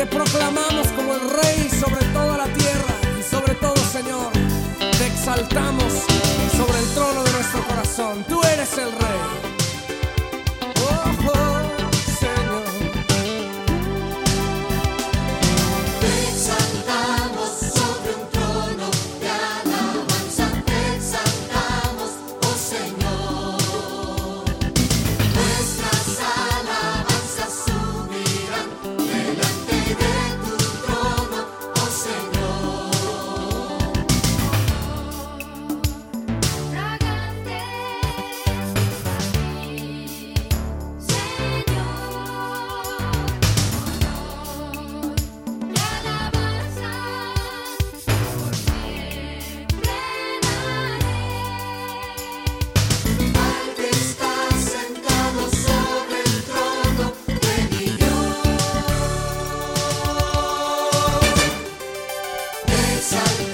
Te proclamamos como el Rey sobre toda la tierra y sobre todo, Señor, te exaltamos sobre el trono de nuestro corazón. Tú eres el Rey. sun.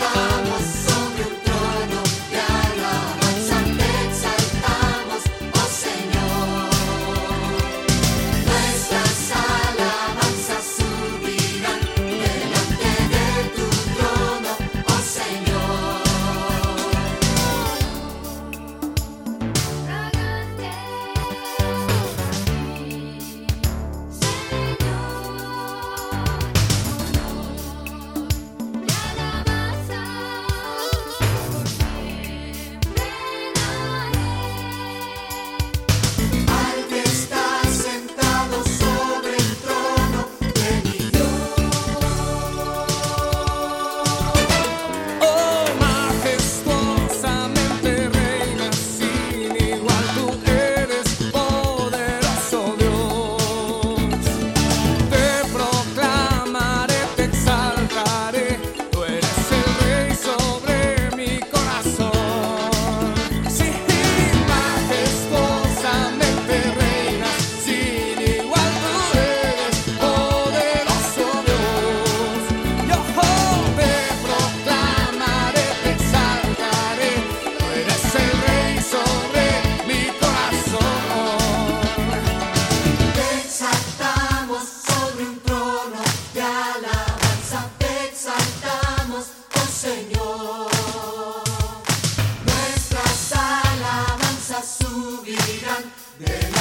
Yeah.